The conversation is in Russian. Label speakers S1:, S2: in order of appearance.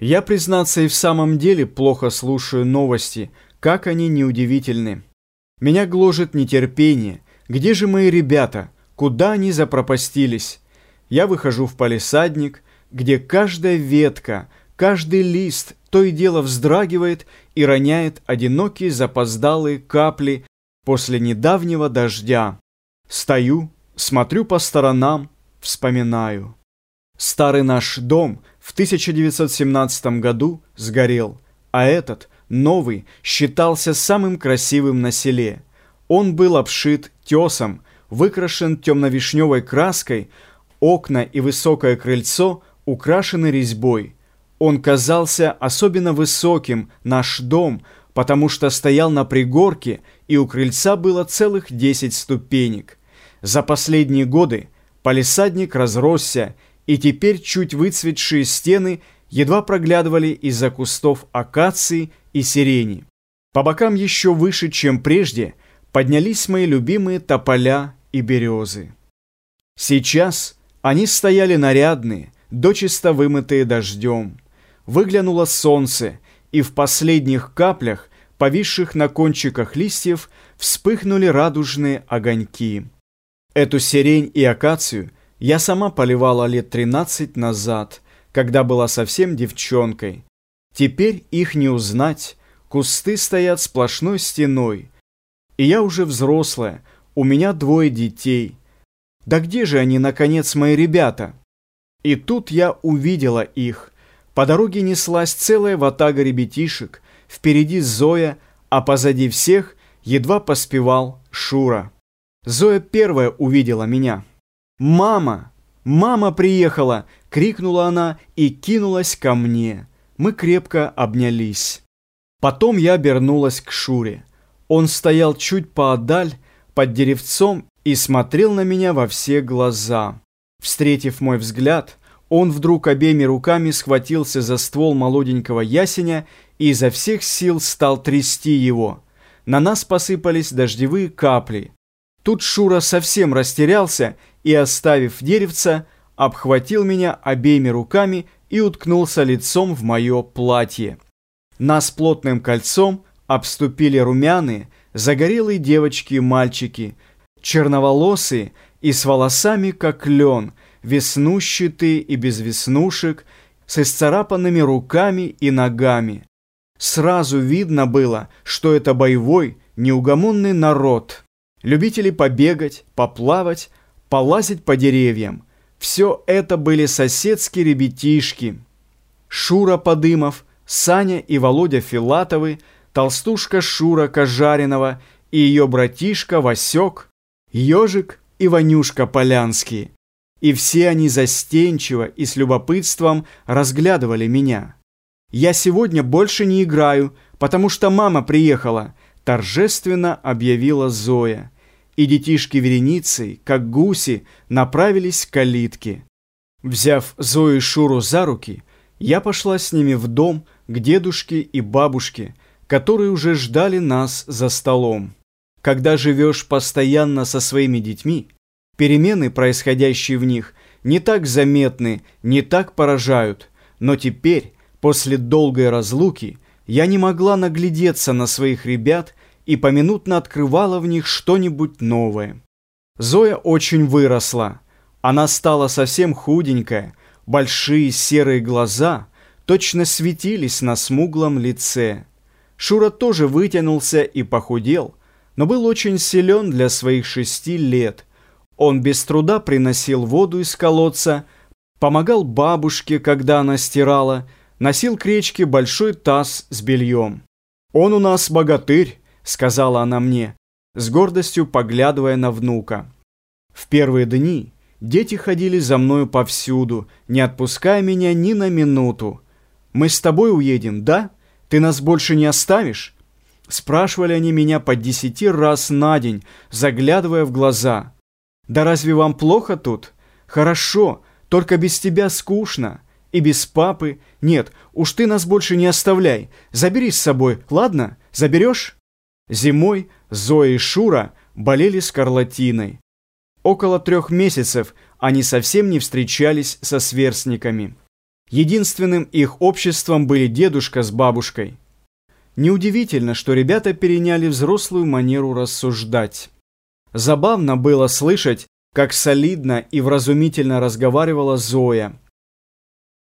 S1: Я, признаться, и в самом деле плохо слушаю новости, как они неудивительны. Меня гложет нетерпение. Где же мои ребята? Куда они запропастились? Я выхожу в палисадник, где каждая ветка, каждый лист то и дело вздрагивает и роняет одинокие запоздалые капли после недавнего дождя. Стою, смотрю по сторонам, вспоминаю. Старый наш дом в 1917 году сгорел, а этот, новый, считался самым красивым на селе. Он был обшит тесом, выкрашен темно-вишневой краской, окна и высокое крыльцо украшены резьбой. Он казался особенно высоким, наш дом, потому что стоял на пригорке, и у крыльца было целых десять ступенек. За последние годы палисадник разросся, и теперь чуть выцветшие стены едва проглядывали из-за кустов акации и сирени. По бокам еще выше, чем прежде, поднялись мои любимые тополя и березы. Сейчас они стояли нарядные, дочисто вымытые дождем. Выглянуло солнце, и в последних каплях, повисших на кончиках листьев, вспыхнули радужные огоньки. Эту сирень и акацию я сама поливала лет тринадцать назад, когда была совсем девчонкой. Теперь их не узнать, кусты стоят сплошной стеной. И я уже взрослая, у меня двое детей. Да где же они, наконец, мои ребята? И тут я увидела их. По дороге неслась целая ватага ребятишек, впереди Зоя, а позади всех едва поспевал Шура. Зоя первая увидела меня. «Мама! Мама приехала!» — крикнула она и кинулась ко мне. Мы крепко обнялись. Потом я обернулась к Шуре. Он стоял чуть поодаль, под деревцом, и смотрел на меня во все глаза. Встретив мой взгляд, он вдруг обеими руками схватился за ствол молоденького ясеня и изо всех сил стал трясти его. На нас посыпались дождевые капли. Тут Шура совсем растерялся и, оставив деревца, обхватил меня обеими руками и уткнулся лицом в мое платье. Нас плотным кольцом обступили румяные, загорелые девочки и мальчики, черноволосые и с волосами, как лен, веснущатые и без веснушек, с исцарапанными руками и ногами. Сразу видно было, что это боевой, неугомонный народ. Любители побегать, поплавать, полазить по деревьям. Все это были соседские ребятишки. Шура Подымов, Саня и Володя Филатовы, толстушка Шура Кожаринова и ее братишка Васек, Ежик и Ванюшка Полянский. И все они застенчиво и с любопытством разглядывали меня. «Я сегодня больше не играю, потому что мама приехала», торжественно объявила Зоя и детишки вереницей, как гуси, направились к калитке. Взяв Зою и Шуру за руки, я пошла с ними в дом к дедушке и бабушке, которые уже ждали нас за столом. Когда живешь постоянно со своими детьми, перемены, происходящие в них, не так заметны, не так поражают, но теперь, после долгой разлуки, я не могла наглядеться на своих ребят и поминутно открывала в них что-нибудь новое. Зоя очень выросла. Она стала совсем худенькая, большие серые глаза точно светились на смуглом лице. Шура тоже вытянулся и похудел, но был очень силен для своих шести лет. Он без труда приносил воду из колодца, помогал бабушке, когда она стирала, носил к речке большой таз с бельем. «Он у нас богатырь», сказала она мне, с гордостью поглядывая на внука. В первые дни дети ходили за мною повсюду, не отпуская меня ни на минуту. «Мы с тобой уедем, да? Ты нас больше не оставишь?» Спрашивали они меня по десяти раз на день, заглядывая в глаза. «Да разве вам плохо тут? Хорошо, только без тебя скучно. И без папы. Нет, уж ты нас больше не оставляй. Забери с собой, ладно? Заберешь?» Зимой Зоя и Шура болели скарлатиной. Около трех месяцев они совсем не встречались со сверстниками. Единственным их обществом были дедушка с бабушкой. Неудивительно, что ребята переняли взрослую манеру рассуждать. Забавно было слышать, как солидно и вразумительно разговаривала Зоя –